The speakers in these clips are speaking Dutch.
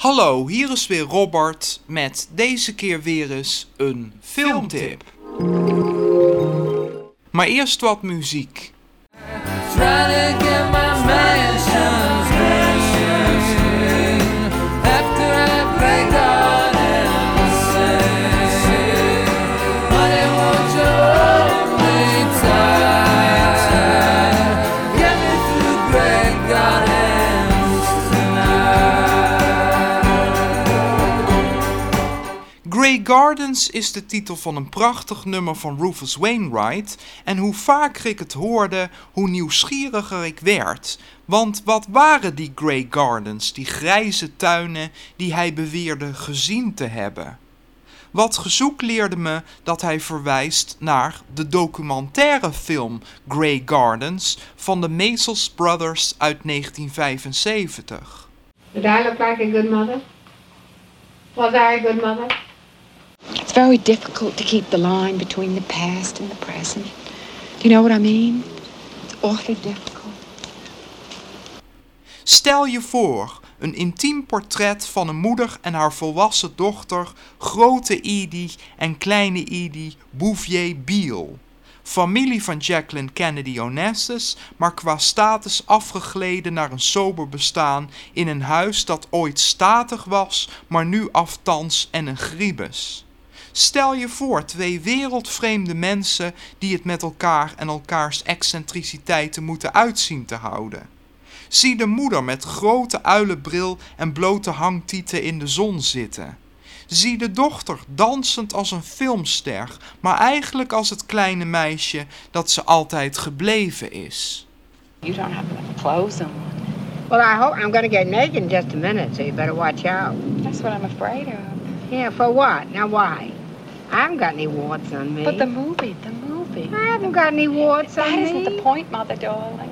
Hallo, hier is weer Robert met deze keer weer eens een filmtip. Maar eerst wat muziek. Grey Gardens is de titel van een prachtig nummer van Rufus Wainwright. En hoe vaker ik het hoorde, hoe nieuwsgieriger ik werd. Want wat waren die Grey Gardens, die grijze tuinen die hij beweerde gezien te hebben? Wat gezoek leerde me dat hij verwijst naar de documentaire film Grey Gardens van de Maysles Brothers uit 1975. Did I look like a good mother? Was I a good mother? It's very difficult to keep the line between the past and the present. Do you know what I mean? It's awfully difficult. Stel je voor, een intiem portret van een moeder en haar volwassen dochter, grote Edie en kleine Edie Bouvier Beale. Familie van Jacqueline Kennedy Onassis, maar qua status afgegleden naar een sober bestaan in een huis dat ooit statig was, maar nu aftans en een griebus. Stel je voor twee wereldvreemde mensen die het met elkaar en elkaars excentriciteiten moeten uitzien te houden. Zie de moeder met grote uilenbril en blote hangtieten in de zon zitten. Zie de dochter dansend als een filmster, maar eigenlijk als het kleine meisje dat ze altijd gebleven is. You don't have enough clothes on. Well, I hope I'm going to get naked in just a minute, so you better watch out. That's what I'm afraid of. Yeah, for what? Now, why? I haven't got any warts on me. But the movie, the movie. I haven't got any warts That on isn't me. the point, mother darling.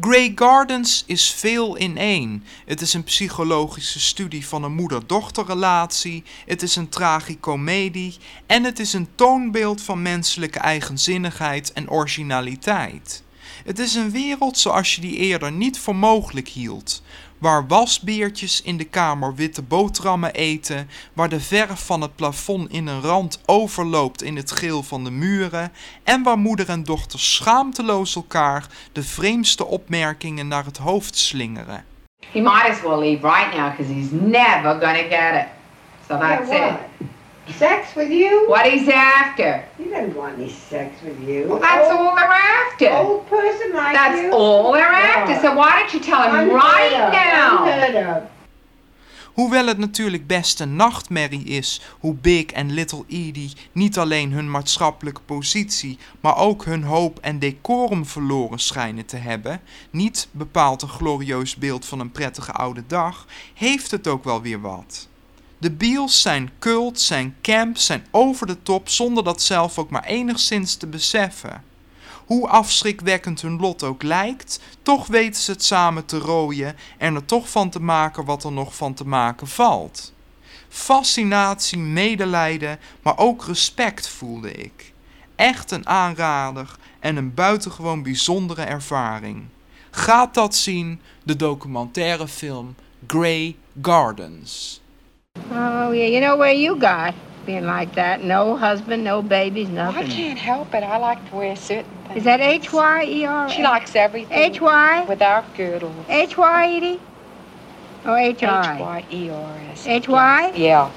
Grey Gardens is veel in één. Het is een psychologische studie van een moeder-dochterrelatie, het is een tragicomedie en het is een toonbeeld van menselijke eigenzinnigheid en originaliteit. Het is een wereld zoals je die eerder niet voor mogelijk hield. Waar wasbeertjes in de kamer witte boterhammen eten, waar de verf van het plafond in een rand overloopt in het geel van de muren en waar moeder en dochter schaamteloos elkaar de vreemdste opmerkingen naar het hoofd slingeren. He might as well leave right now because he's never gonna get it. So that's Yeah, it. What? Sex with you? What he's after. You don't want any sex with you. Well, that's old, all they're after. Old person like That's you? all they're after. Yeah. So why don't you tell him Unheard right of, now? unheard of. Hoewel het natuurlijk best een nachtmerrie is hoe Big en Little Edie niet alleen hun maatschappelijke positie, maar ook hun hoop en decorum verloren schijnen te hebben, niet bepaald een glorieus beeld van een prettige oude dag, heeft het ook wel weer wat. De Beals zijn cult, zijn camp, zijn over de top zonder dat zelf ook maar enigszins te beseffen. Hoe afschrikwekkend hun lot ook lijkt, toch weten ze het samen te rooien en er toch van te maken wat er nog van te maken valt. Fascinatie, medelijden, maar ook respect voelde ik. Echt een aanrader en een buitengewoon bijzondere ervaring. Gaat dat zien, de documentaire film Grey Gardens. Oh, yeah, you know where you got being like that. No husband, no babies, nothing. I can't help it. I like to wear certain suit. Is that H Y E R? She likes everything. H Y? Without girdles. H Y E D? Or H I? H Y E R S. H Y? Yeah.